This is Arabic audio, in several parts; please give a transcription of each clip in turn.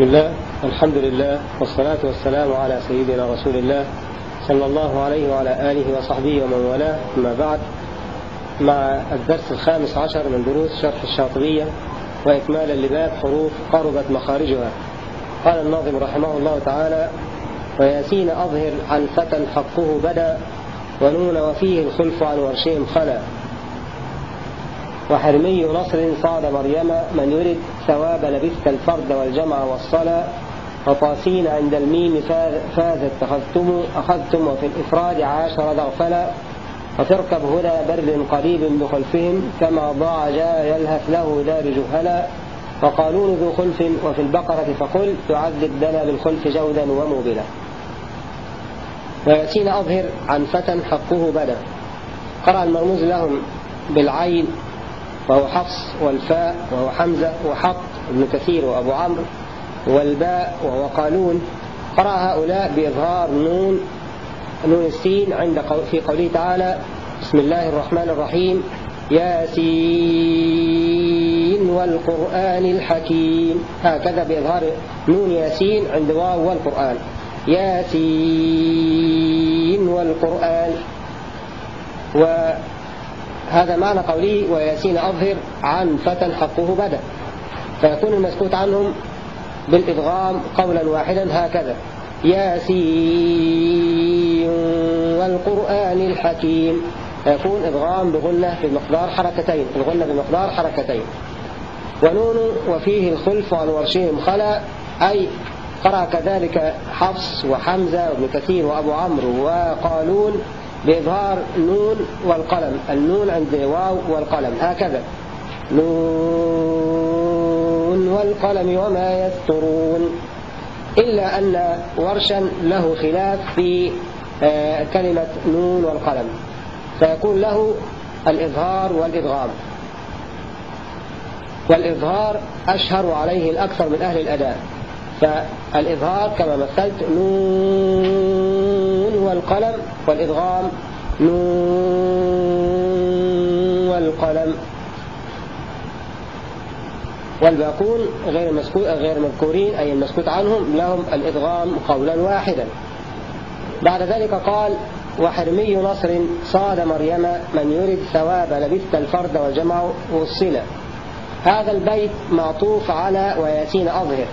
بسم الله الحمد لله والصلاة والسلام على سيدنا رسول الله صلى الله عليه وعلى آله وصحبه ومن والاه. أما بعد مع الدرس الخامس عشر من دروس شرح الشاطبية وإكمالا لباب حروف قربت مخارجها. قال الناظم رحمه الله تعالى وياسين أظهر عن فتى حقه بدا ونون وفيه الخلف عن ورشهم خلا وحرمي نصر صعد مريم من يرد ثواب لبثت الفرد والجمع والصلاة وطاسين عند الميم فاز اتخذتم أخذتم وفي الإفراد عاشر ذغفلا وتركب هدى برد قريب بخلفهم كما ضاع جاء يلهث له دار جهلا وقالون ذو خلف وفي البقرة فقل تعذب دنا بالخلف جودا وموبلا. ويأتين أظهر عن فتى حقه بدا قرأ المرموز لهم بالعين وهو حفص والفاء وهو حمزة وحط ابن كثير وأبو عمرو والباء وهو قالون قرأ هؤلاء بإظهار نون نون السين عند في قوله تعالى بسم الله الرحمن الرحيم. ياسين والقرآن الحكيم. هكذا بإظهار نون ياسين عند واو والقرآن. ياسين والقرآن. وهذا معنى قوله وياسين أظهر عن فتى حقه بدأ. فيكون المسكوت عنهم بالإدغام قولا واحدا هكذا. ياسين والقرآن الحكيم. يكون إدغام بغنة بمقدار حركتين الغنة بمقدار حركتين. ونون وفيه الخلف عن ورشهم خلا أي قرأ كذلك حفص وحمزة وابن كثير وأبو عمرو وقالون بإظهار نون والقلم. النون عند واو والقلم. هكذا. نون والقلم وما يسترون. إلا أن ورشا له خلاف في كلمة نون والقلم. فيكون له الإظهار والإدغام والإظهار أشهر عليه الأكثر من أهل الأداء. فالإظهار كما مثلت نون والقلم والإدغام. نون والقلم. والباقون غير غير المذكورين أي المسكوت عنهم لهم الإدغام قولا واحدا. بعد ذلك قال وحرمي نصر صاد مريم من يرد ثواب لبثت الفرد والجمع والصلة. هذا البيت معطوف على وياسين أظهر.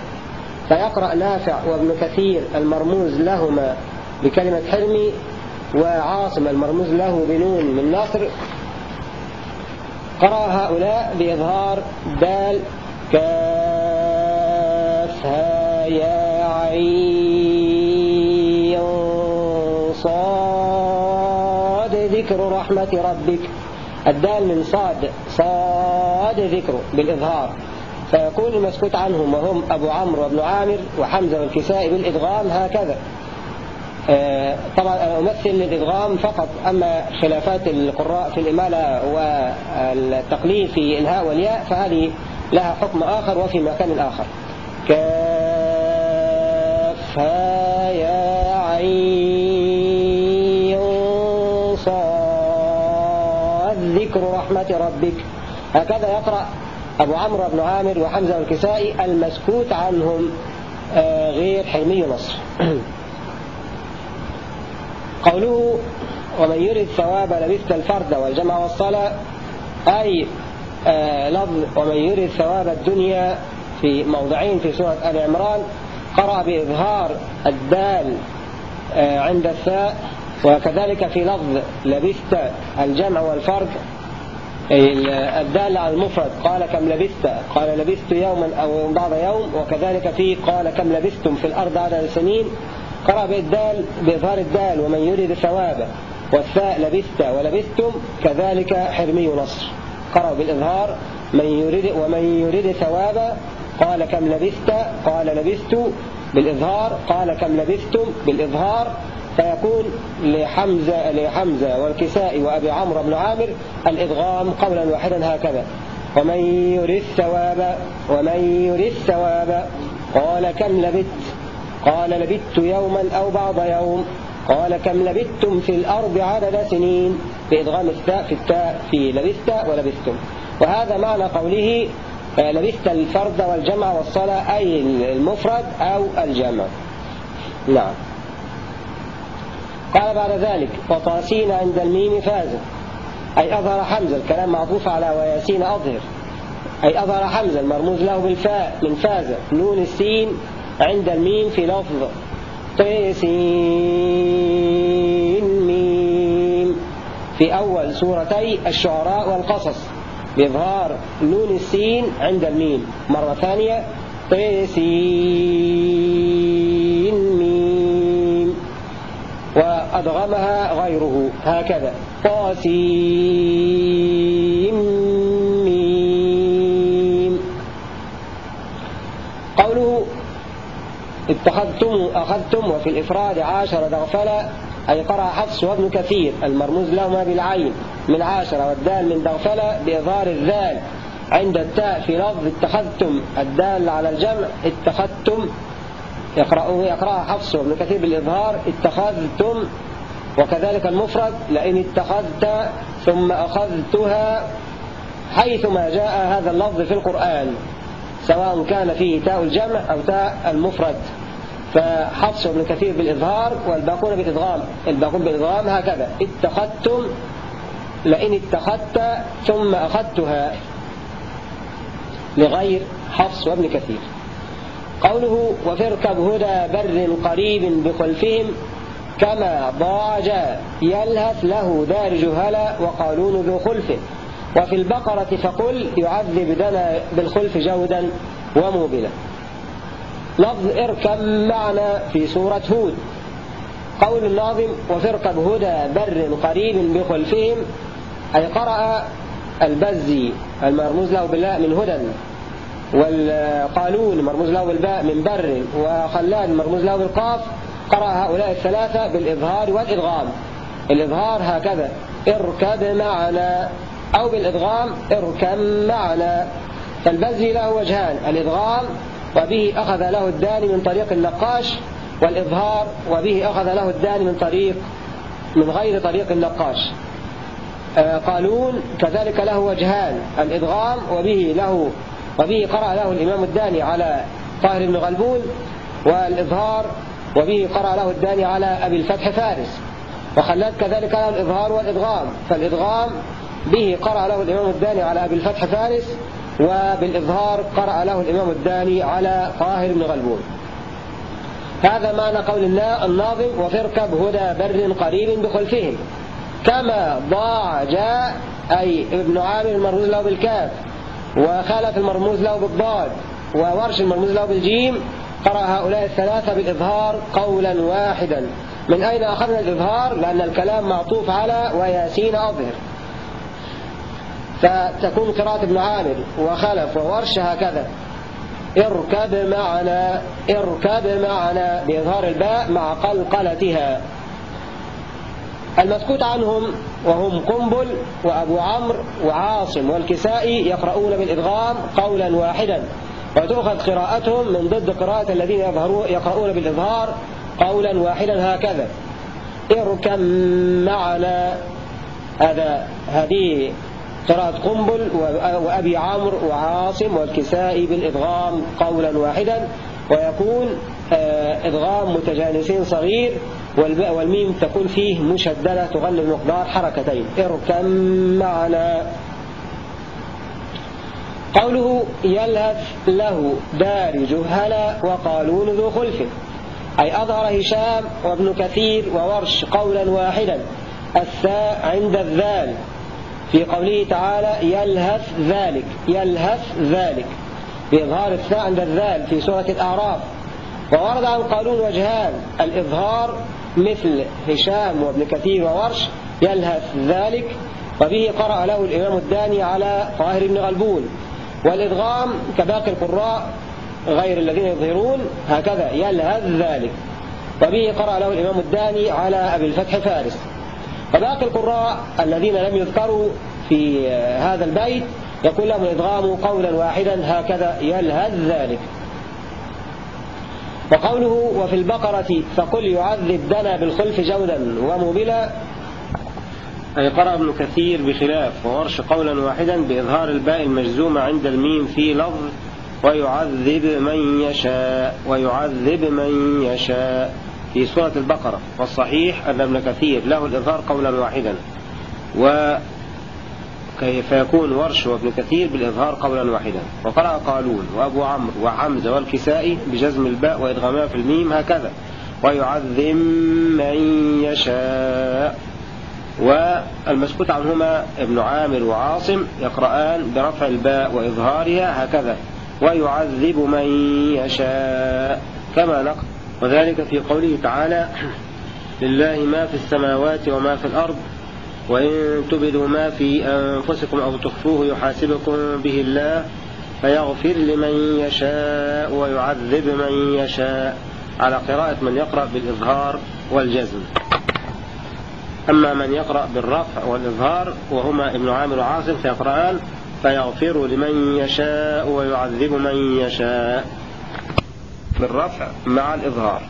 فيقرأ نافع وابن كثير المرموز لهما بكلمة حرمي وعاصم المرموز له بنون من نصر. قرأ هؤلاء بإظهار دال كافها يا عين صاد ذكر رحمة ربك. الدال من صاد صاد ذكر بالإظهار. فيكون المسكوت عنهم وهم أبو عمرو وابن عامر وحمزة والكسائي بالإدغام هكذا. طبعا أنا أمثل للإدغام فقط أما خلافات القراء في الإمالة والتقليل في الهاء والياء فهذه لها حكم آخر وفي مكان آخر. كافها يا عين صاد ذكر رحمة ربك. هكذا يقرأ أبو عمرو بن عامر وحمزة والكسائي المسكوت عنهم غير حلمي نصر. قوله ومن يرد ثواب لبثت الفرد والجمع والصلاة أي لفظ ومن يرد ثواب الدنيا في موضعين في سورة آل عمران قرأ بإظهار الدال عند الثاء وكذلك في لفظ لبثت الجمع والفرد الدال على المفرد قال كم لبثت؟ قال لبثت يوما أو بعض يوم وكذلك في قال كم لبثتم في الأرض عدد سنين قرأ بالدال بإظهار الدال ومن يريد ثواب والثاء لبثت ولبثتم كذلك حرمي نصر. قرأ بالإظهار من يريد ومن يريد ثواب قال كم لبثت قال لبثت بالإظهار قال كم لبثتم بالإظهار. فيكون لحمزة, لحمزة والكساء وأبي عمرو بن عامر الإدغام قولا واحدا هكذا. ومن يريد ثواب ومن يريد ثواب قال كم لبثت قال لبثت يوما أو بعض يوم. قال كم لبثتم في الأرض عدد سنين؟ بإدغام الثاء في التاء في لبثت ولبثتم. وهذا معنى قوله لبثت الفرد والجمع والصلاة أي المفرد أو الجمع. نعم. قال بعد ذلك وطاسين عند الميم فازا أي أظهر حمزة الكلام معطوف على وياسين أظهر. أي أظهر حمزة المرموز له بالفاء من فاز. نون السين عند الميم في لفظ طا سين ميم. في أول سورتي الشعراء والقصص. بإظهار نون السين عند الميم. مرة ثانية طا سين ميم. وأدغمها غيره. هكذا. طاسين اتخذتم أخذتم وفي الإفراد عاشر دغفلة أي قرأ حفص وابن كثير المرموز لهما بالعين من عاشرة والدال من دغفلة بإظهار الذال. عند التاء في لفظ اتخذتم الدال على الجمع اتخذتم. يقرأه يقرأها حفص وابن كثير بالإظهار اتخذتم وكذلك المفرد لئن اتخذت ثم أخذتها حيثما جاء هذا اللفظ في القرآن. سواء كان فيه تاء الجمع أو تاء المفرد. فحفص ابن كثير بالإظهار والباقون بالإدغام الباقون بالإدغام هكذا. اتخذتم لئن اتخذت ثم أخذتها. لغير حفص وابن كثير. قوله وفركب هدى بر قريب بخلفهم كما ضاج يلهث له دار جهلا وقالون ذو خلف وفي البقرة فقل يعذب دنا بالخلف جودا وموبلا. لفظ اركب معنا في سورة هود. قول الناظم وفرقب هدى بر قريب بخلفهم. أي قرأ البزي المرموز له بالله من هدى والقالون مرموز له بالباء من بر وخلاد مرموز له بالقاف. قرأ هؤلاء الثلاثة بالإظهار والإدغام الإظهار هكذا اركب معنا. أو بالإدغام اركب معنا. فالبزي له وجهان الإدغام وبه أخذ له الداني من طريق النقاش والإظهار وبه أخذ له الداني من طريق من غير طريق النقاش. آه، قالون كذلك له وجهان الإدغام وبه له وبه قرأ له الإمام الداني على طاهر بن غلبون والإظهار وبه قرأ له الداني على أبي الفتح فارس. وخلاد كذلك له الإظهار والإدغام. فالإدغام به قرأ له الإمام الداني على أبي الفتح فارس وبالإظهار قرأ له الإمام الداني على طاهر بن غلبون. هذا معنى قول الناظم وفركب هدى بر قريب بخلفهم كما ضاع جاء أي ابن عامر المرموز له بالكاف وخالف المرموز له بالضاد وورش المرموز له بالجيم قرأ هؤلاء الثلاثة بالإظهار قولا واحدا. من أين أخذنا الإظهار؟ لأن الكلام معطوف على وياسين أظهر. فتكون قراءة ابن عامر وخلف وورش هكذا. اركب معنا اركب معنا بإظهار الباء مع قلقلتها. المسكوت عنهم وهم قنبل وأبو عمرو وعاصم والكسائي يقرؤون بالإدغام قولا واحدا. وتؤخذ قراءتهم من ضد قراءة الذين يقرؤون بالإظهار قولا واحدا هكذا. اركب معنا. هذا هذه قراءة قنبل وأبي عمرو وعاصم والكسائي بالإدغام قولا واحدا ويكون آه، إدغام متجانسين صغير والميم تكون فيه مشددة تغلب مقدار حركتين. اركم معنا. قوله يلهث له دار جهلا وقالون ذو خلف. أي أظهر هشام وابن كثير وورش قولا واحدا الثاء عند الذال. في قوله تعالى يلهث ذلك يلهث ذلك. بإظهار الثاء عند الذال في سورة الأعراف. وورد عن قانون وجهان الإظهار مثل هشام وابن كثير وورش يلهث ذلك وبه قرأ له الإمام الداني على طاهر بن غلبون. والإدغام كباقي القراء غير الذين يظهرون هكذا يلهث ذلك. وبه قرأ له الإمام الداني على أبي الفتح فارس. فباقي القراء الذين لم يذكروا في هذا البيت يقول لهم الإدغام قولا واحدا هكذا يلهث ذلك. وقوله وفي البقرة فقل يعذب دنا بالخلف جودا ومبلا أي قرأ ابن كثير بخلاف وورش قولا واحدا بإظهار الباء المجزومة عند الميم في لفظ ويعذب من يشاء ويعذب من يشاء. في سورة البقرة والصحيح أن ابن كثير له الإظهار قولا واحدا و كيف يكون ورش وابن كثير بالإظهار قولا واحدا؟ وقرأ قالون وأبو عمرو وحمزة والكسائي بجزم الباء وإدغامها في الميم هكذا ويعذب من يشاء. والمسكوت عنهما ابن عامر وعاصم يقرآن برفع الباء وإظهارها هكذا ويعذب من يشاء. كما نقل وذلك في قوله تعالى لله ما في السماوات وما في الأرض وإن تبدوا ما في أنفسكم أو تخفوه يحاسبكم به الله فيغفر لمن يشاء ويعذب من يشاء. على قراءة من يقرأ بالإظهار والجزم. أما من يقرأ بالرفع والإظهار وهما ابن عامر وعاصم فيقرآن فيغفر لمن يشاء ويعذب من يشاء. بالرفع مع الإظهار.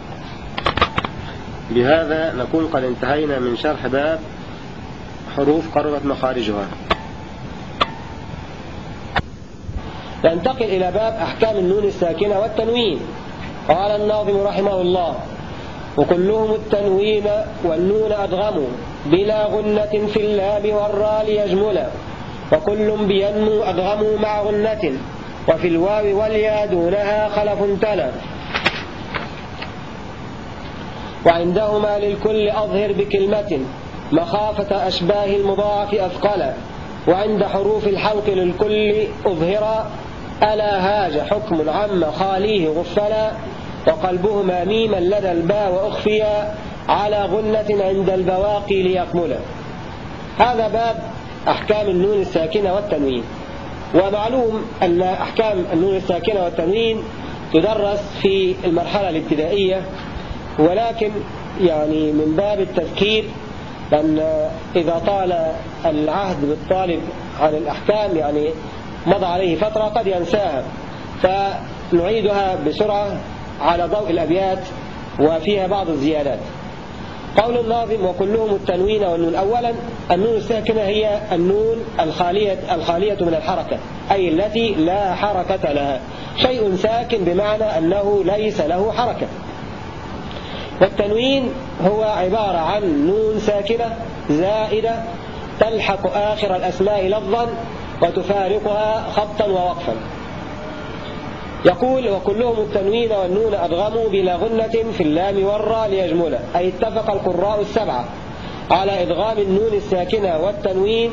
بهذا نكون قد انتهينا من شرح باب حروف قربت مخارجها. ننتقل إلى باب أحكام النون الساكنة والتنوين. قال الناظم رحمه الله وكلهم التنوين والنون أدغموا بلا غنة في اللام والراء ليجملا وكل بينمو أدغموا مع غنة وفي الواو واليا دونها خلف تلا وعندهما للكل أظهر بكلمة مخافة أشباه المضاعف أثقلا وعند حروف الحلق للكل أظهر ألا هاج حكم عم خاليه غفلا وقلبهما ميما لدى الباء وأخفيا على غنة عند البواقي ليكملا. هذا باب أحكام النون الساكنة والتنوين. ومعلوم أن أحكام النون الساكنة والتنوين تدرس في المرحلة الابتدائية ولكن يعني من باب التذكير لأن إذا طال العهد بالطالب عن الأحكام يعني مضى عليه فترة قد ينساها فنعيدها بسرعة على ضوء الأبيات وفيها بعض الزيادات. قول الناظم وكلهم التنوين والنون. أولا النون الساكنة هي النون الخالية, الخالية من الحركة أي التي لا حركة لها. شيء ساكن بمعنى أنه ليس له حركة. والتنوين هو عبارة عن نون ساكنة زائدة تلحق آخر الأسماء لفظا وتفارقها خطا ووقفا. يقول وكلهم التنوين والنون أدغموا بلا غنة في اللام والراء ليجملا أي اتفق القراء السبعة على إدغام النون الساكنة والتنوين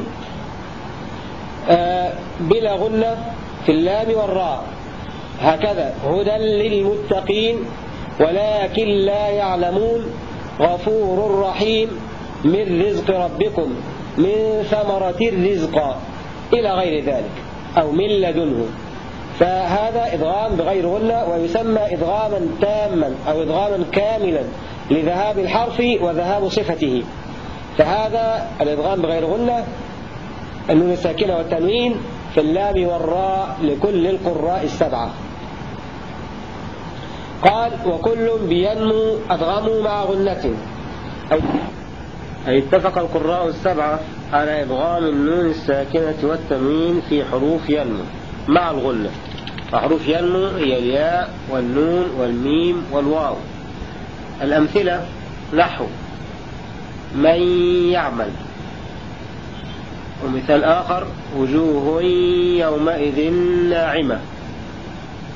آه، بلا غنة في اللام والراء. هكذا هدى للمتقين ولكن لا يعلمون غفور رحيم من رزق ربكم من ثمرة الرزق إلى غير ذلك أو من لدنه. فهذا إدغام بغير غنة ويسمى إدغاما تاما أو إدغاما كاملا لذهاب الحرف وذهاب صفته. فهذا الإدغام بغير غنة النون الساكنة والتنوين في اللام والراء لكل القراء السبعة. قال وكل بينمو أدغموا مع غنة أي اتفق القراء السبعة على إدغام النون الساكنة والتنوين في حروف ينمو مع الغنة فحروف ينمو هي الياء والنون والميم والواو. الأمثلة نحو من يعمل. ومثال آخر وجوه يومئذ ناعمة.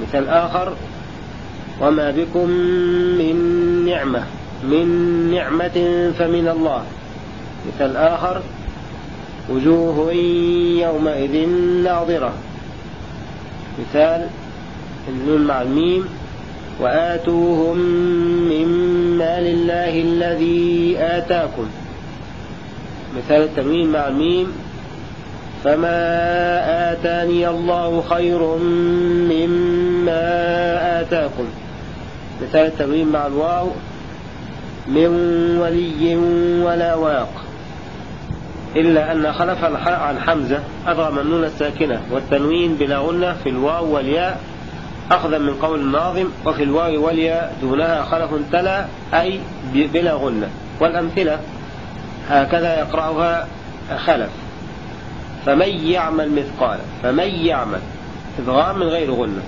مثال آخر وما بكم من نعمة من نعمة فمن الله. مثال آخر وجوه يومئذ ناظرة مثال النون مع الميم وآتوهم من مال الله الذي آتاكم. مثال التنوين مع الميم فما آتاني الله خير مما آتاكم. مثال التنوين مع الواو من ولي ولا واق. إلا أن خلف عن حمزة أضغم النون الساكنة والتنوين بلا غنة في الواو والياء أخذا من قول الناظم وفي الواو والياء دونها خلف تلا أي بلا غنة. والأمثلة هكذا يقرأها خلف. فمن يعمل مثقال فمن يعمل إدغام من غير غنة.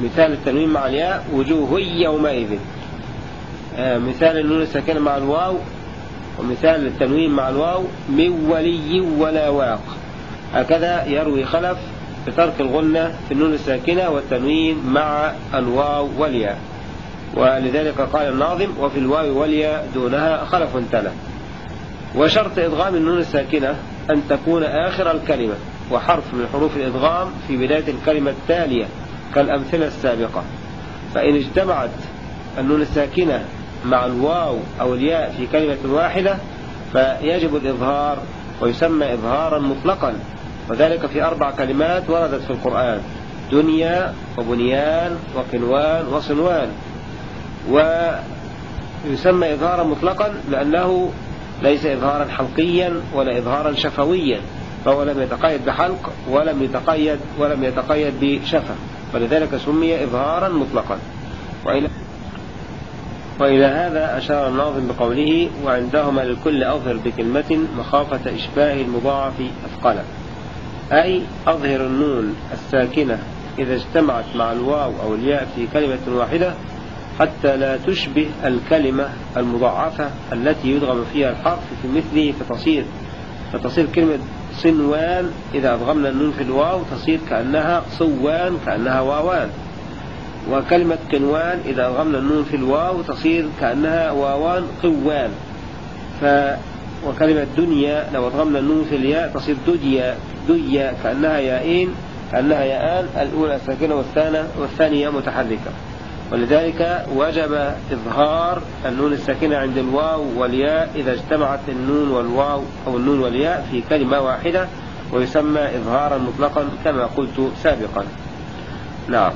مثال التنوين مع الياء وجوه يومئذ. آه مثال النون الساكنة مع الواو ومثال التنوين مع الواو من ولي ولا واق. هكذا يروي خلف بترك الغنة في النون الساكنة والتنوين مع الواو والياء. ولذلك قال الناظم وفي الواو والياء دونها خلف تلا. وشرط إدغام النون الساكنة أن تكون آخر الكلمة وحرف من حروف الإدغام في بداية الكلمة التالية. كالأمثلة السابقة. فإن اجتمعت النون الساكنة مع الواو أو الياء في كلمة واحدة فيجب الإظهار ويسمى إظهارا مطلقا. وذلك في أربع كلمات وردت في القرآن دنيا وبنيان وقنوان وصنوان. ويسمى إظهارا مطلقا لأنه ليس إظهارا حلقيا ولا إظهارا شفويا فهو لم يتقيد بحلق ولم يتقيد ولم يتقيد بشفة ولذلك سمي إظهارا مطلقا. وإلى وإلى هذا أشار الناظم بقوله وعندهما للكل أظهر بكلمة مخافة إشباه المضاعف أثقلا أي أظهر النون الساكنة إذا اجتمعت مع الواو أو الياء في كلمة واحدة حتى لا تشبه الكلمة المضاعفة التي يدغم فيها الحرف في مثله فتصير فتصير كلمة صنوان إذا أضغمنا النون في الواو تصير كأنها صوان كأنها واوان. وكلمة قنوان إذا أدغمنا النون في الواو تصير كأنها واوان قوان. ف وكلمة دنيا لو أدغمنا النون في الياء تصير دجيا دجيا كأنها يائين كأنها ياءان الأولى ساكنة والثانية والثانية متحركة. ولذلك وجب إظهار النون الساكنة عند الواو والياء إذا اجتمعت النون والواو أو النون والياء في كلمة واحدة ويسمى إظهارا مطلقا كما قلت سابقا. نعم.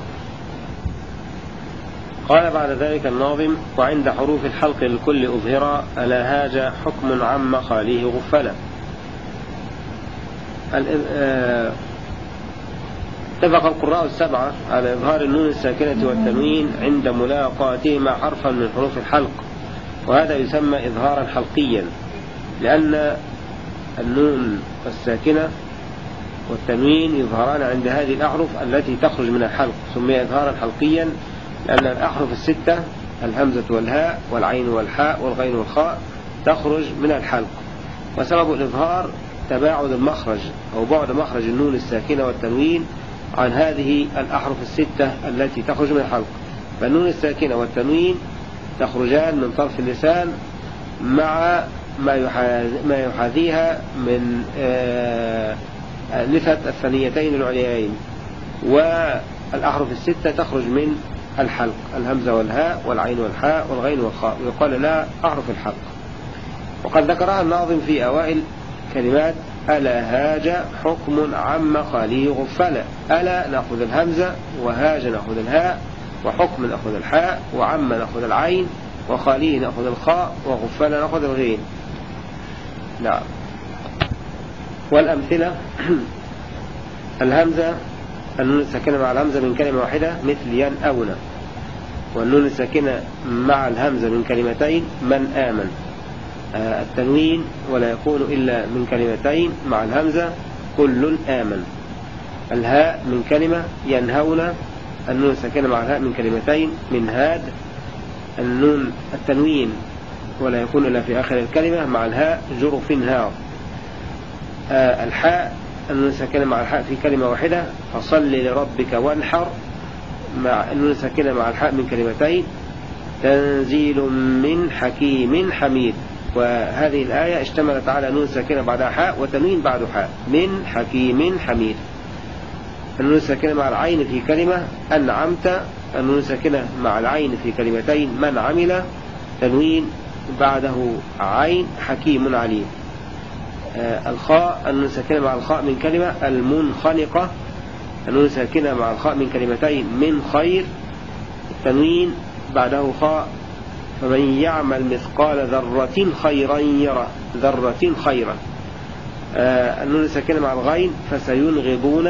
قال بعد ذلك الناظم وعند حروف الحلق الكل أظهر ألا هاج حكم عم خاليه غفلا. آه، اتفق القراء السبعة على إظهار النون الساكنة والتنوين عند ملاقاتهما حرفا من حروف الحلق وهذا يسمى إظهارا حلقيا لأن النون الساكنة والتنوين يظهران عند هذه الأحرف التي تخرج من الحلق سمي إظهارا حلقيا لأن الأحرف الستة الهمزة والهاء والعين والحاء والغين والخاء تخرج من الحلق. وسبب الإظهار تباعد المخرج أو بعد مخرج النون الساكنة والتنوين عن هذه الأحرف الستة التي تخرج من الحلق. فالنون الساكنة والتنوين تخرجان من طرف اللسان مع ما يحاذيها من آه، لفت الثنيتين العليين. والأحرف الستة تخرج من الحلق الهمزة والهاء والعين والحاء والغين والخاء. ويقال لا أحرف الحلق. وقد ذكرها الناظم في أوائل كلمات ألا هاج حكم عم خاليه غفلا ألا نأخذ الهمزة وهاج نأخذ الهاء وحكم نأخذ الحاء وعم نأخذ العين وخاليه نأخذ الخاء وغفلا نأخذ الغين. نعم. والأمثلة الهمزة النون الساكنة مع الهمزة من كلمة واحدة مثل ين أونا. والنون الساكنة مع الهمزة من كلمتين من آمن. التنوين ولا يكون إلا من كلمتين مع الهمزة كل آمن. الهاء من كلمة ينهون النون الساكنة مع الهاء من كلمتين من هاد. النون التنوين ولا يكون إلا في آخر الكلمة مع الهاء جرف هار. آه الحاء النون الساكنة مع الحاء في كلمة واحدة. فصل لربك وانحر مع النون الساكنة مع الحاء من كلمتين. تنزيل من حكيم حميد. وهذه الآية اشتملت على نون ساكنة بعدها حاء وتنوين بعد حاء. من حكيم حميد. النون الساكنة مع العين في كلمة أنعمت. النون الساكنة مع العين في كلمتين من عمل. تنوين بعده عين. حكيم عليم. آه الخاء. النون الساكنة مع الخاء من كلمة المنخنقة. النون الساكنة مع الخاء من كلمتين من خير. التنوين بعده خاء. فمن يعمل مثقال ذرة خيرا يره. ذرة خيرا. آه النون الساكنة مع الغين فسينغضون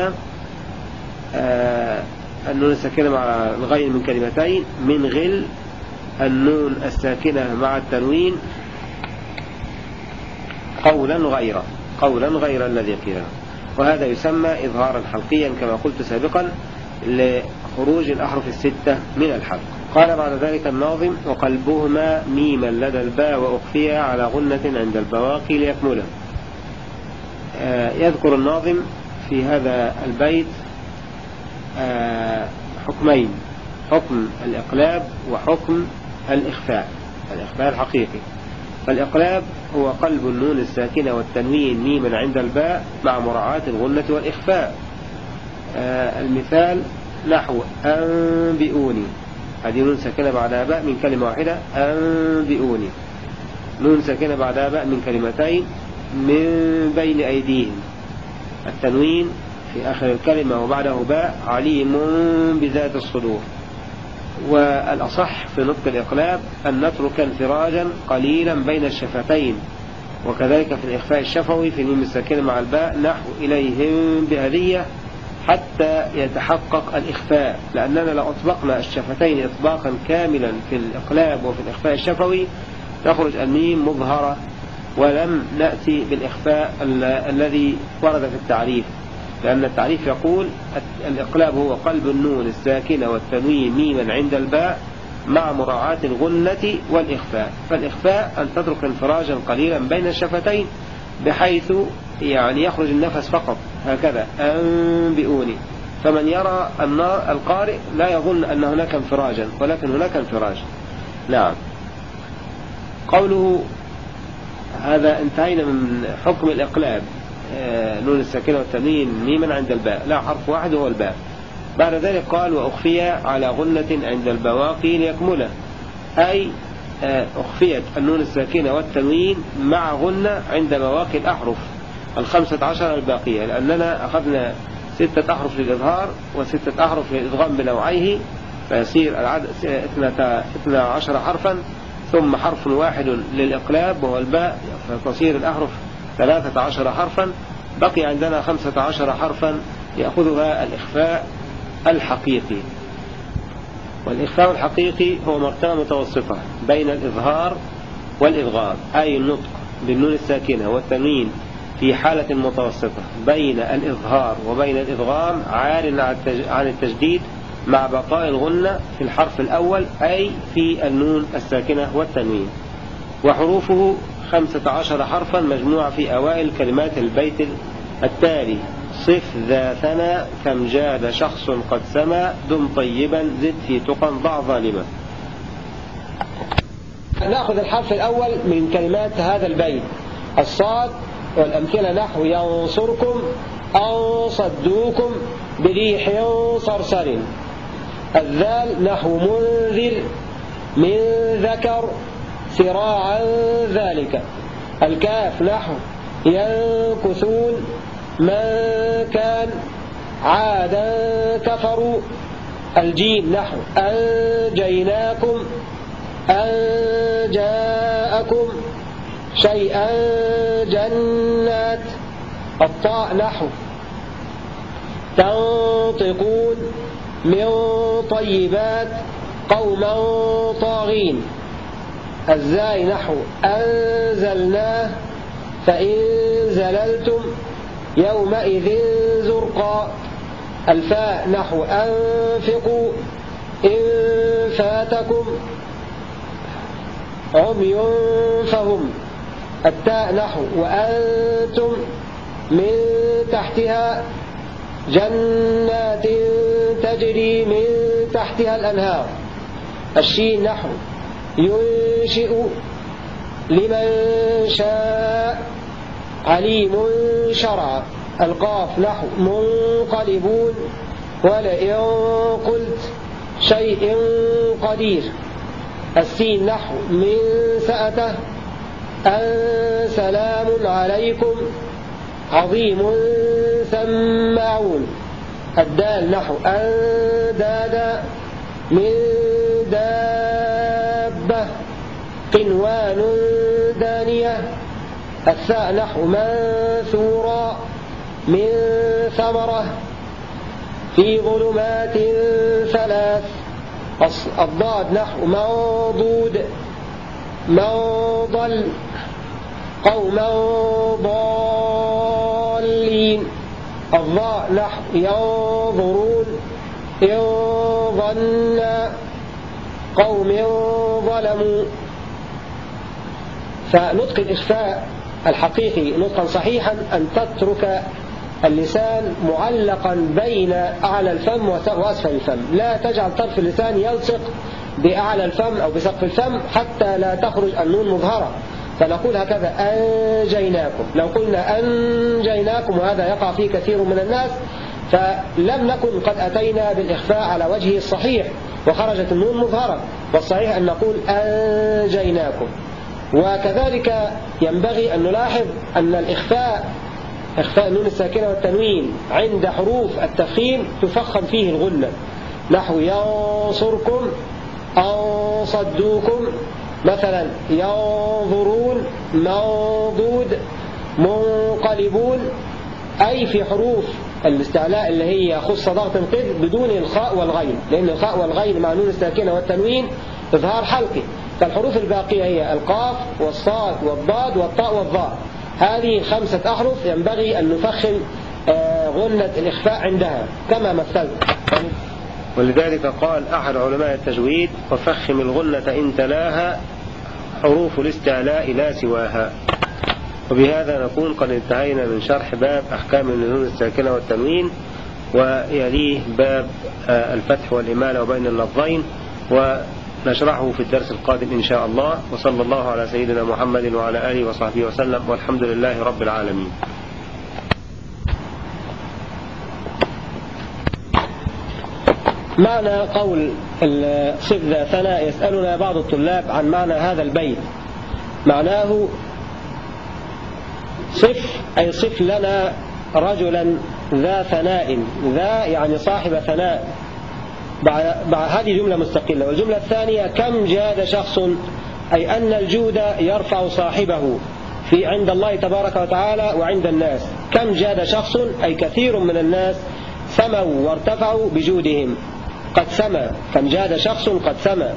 آه النون الساكنة مع الغين من كلمتين من غل النون الساكنة مع التنوين قولا غيره قولا غير الذي قيل وهذا يسمى إظهارا حلقيا كما قلت سابقا لخروج الأحرف الستة من الحلق. قال بعد ذلك الناظم وقلبهما ميما لدى الباء وأخفيها على غنة عند البواقي ليكمله آه، يذكر الناظم في هذا البيت آه، حكمين حكم الإقلاب وحكم الإخفاء الإخفاء الحقيقي. فالإقلاب هو قلب النون الساكنة والتنوين ميما عند الباء مع مراعاة الغنة والإخفاء. آه المثال نحو أنبئوني. هذه نون ساكنة بعدها باء من كلمة واحدة. أنبئوني. نون ساكنة بعدها باء من كلمتين من بين أيديهم. التنوين في آخر الكلمة وبعده باء عليم بذات الصدور. والأصح في نطق الإقلاب أن نترك انفراجا قليلا بين الشفتين. وكذلك في الإخفاء الشفوي في الميم الساكنة مع الباء نحو إليهم بهدية حتى يتحقق الإخفاء لأننا لو أطبقنا الشفتين إطباقا كاملا في الإقلاب وفي الإخفاء الشفوي تخرج الميم مظهرة ولم نأتي بالإخفاء الذي ورد في التعريف. لأن التعريف يقول الإقلاب هو قلب النون الساكنة والتنوين ميما عند الباء مع مراعاة الغنة والإخفاء. فالإخفاء أن تترك انفراجا قليلا بين الشفتين بحيث يعني يخرج النفس فقط. هكذا. أنبئوني. فمن يرى القارئ لا يظن أن هناك انفراجا ولكن هناك انفراج. نعم. قوله هذا انتهينا من حكم الإقلاب. آه، نون الساكنة والتنوين ميما عند الباء. لا حرف واحد هو الباء. بعد ذلك قال وأخفي على غنة عند البواقي ليكمله أي آه، أخفيت النون الساكنة والتنوين مع غنة عند بواقي الأحرف. الخمسة عشر الباقية لأننا أخذنا ستة أحرف للإظهار وستة أحرف للإدغام بنوعيه فيصير العدد اثنى عشر حرفا ثم حرف واحد للإقلاب وهو الباء فتصير الأحرف ثلاثة عشر حرفا بقي عندنا خمسة عشر حرفا يأخذها الإخفاء الحقيقي. والإخفاء الحقيقي هو مرتبة متوسطة بين الإظهار والإدغام أي النطق بالنون الساكنة والتنوين في حالة متوسطة بين الإظهار وبين الإدغام عار عن التجديد مع بقاء الغنة في الحرف الأول أي في النون الساكنة والتنوين. وحروفه خمسة عشر حرفا مجموعة في أوائل كلمات البيت التالي. صف ذا ثنا كم جاد شخص قد سما دم طيبا زد في تقى ضع ظالما. نأخذ الحرف الأول من كلمات هذا البيت. الصاد والأمثلة نحو ينصركم أو صدوكم بريح صرصر. الذال نحو منذر من ذكر سراعا ذلك. الكاف نحو ينكثون من كان عادا كفروا. الجيم نحو أنجيناكم أن جاءكم شيئا جنات. الطاء نحو. تنطقون من طيبات قوما طاغين. الزاي نحو. أنزلناه فإن زللتم يومئذ زرقا. الفاء نحو. أنفقوا إن فاتكم عمي فهم. التاء نحو وأنتم من تحتها جنات تجري من تحتها الأنهار. الشين نحو ينشئ لمن شاء. عليم شرع القاف نحو منقلبون. ولئن قلت شيء قدير. السين نحو من سأته أن سلام عليكم عظيم سماعون. الدال نحو أندادا من دابة قنوان دانية. الثاء نحو منثورا من ثمرة في ظلمات ثلاث. الضاد نحو منضود. من ضل قوما ضال السين الضاء نحو ينظرون إن ظن قوم ظلموا. فنطق الإخفاء الحقيقي نطقا صحيحا أن تترك اللسان معلقا بين أعلى الفم وأسفل الفم. لا تجعل طرف اللسان يلصق بأعلى الفم أو بسقف الفم حتى لا تخرج النون مظهرة. فنقول هكذا أنجيناكم. لو قلنا أنجيناكم وهذا يقع فيه كثير من الناس فلم نكن قد أتينا بالإخفاء على وجهه الصحيح وخرجت النون مظهرة. والصحيح أن نقول أنجيناكم. وكذلك ينبغي أن نلاحظ أن الإخفاء إخفاء النون الساكنة والتنوين عند حروف التفخيم تفخم فيه الغنة نحو ينصركم أو صدوكم مثلا ينظرون منضود منقلبون أي في حروف الاستعلاء اللي هي خص ضغط القذ بدون الخاء والغين لأن الخاء والغين مع نون الساكنة والتنوين إظهار حلقي. فالحروف الباقية هي القاف والصاد والضاد والطاء والظاء. هذه خمسة أحرف ينبغي أن نفخم آه، غنة الإخفاء عندها كما مثلت. ولذلك قال أحد علماء التجويد وفخم الغنة إن تلاها حروف الاستعلاء لا سواها. وبهذا نكون قد انتهينا من شرح باب أحكام النون الساكنة والتنوين ويليه باب آه، الفتح والإمالة وبين اللفظين ونشرحه في الدرس القادم إن شاء الله. وصلى الله على سيدنا محمد وعلى آله وصحبه وسلم والحمد لله رب العالمين. معنى قول صف ذا ثناء يسألنا بعض الطلاب عن معنى هذا البيت. معناه صف أي صف لنا رجلا ذا ثناء. ذا يعني صاحب ثناء. هذه جملة مستقلة. والجملة الثانية كم جاد شخص أي أن الجود يرفع صاحبه في عند الله تبارك وتعالى وعند الناس. كم جاد شخص أي كثير من الناس سموا وارتفعوا بجودهم. قد سمى كم جاد شخص قد سمى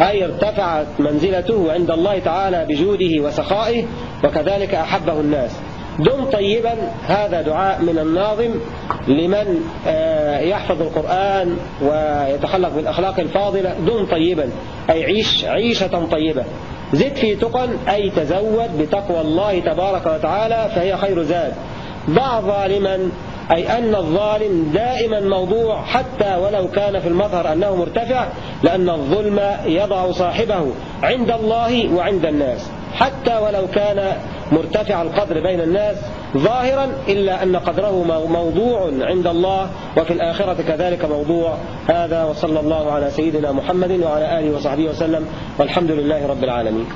أي ارتفعت منزلته عند الله تعالى بجوده وسخائه وكذلك أحبه الناس. دم طيبا هذا دعاء من الناظم لمن آه، يحفظ القرآن ويتخلق بالأخلاق الفاضلة. دم طيبا. أي عيش عيشة طيبة. زد في تقى أي تزود بتقوى الله تبارك وتعالى فهي خير زاد. ضع ظالما أي أن الظالم دائما موضوع حتى ولو كان في المظهر أنه مرتفع لأن الظلم يضع صاحبه عند الله وعند الناس. حتى ولو كان مرتفع القدر بين الناس ظاهرا إلا أن قدره موضوع عند الله وفي الآخرة كذلك موضوع هذا. وصلى الله على سيدنا محمد وعلى آله وصحبه وسلم. والحمد لله رب العالمين.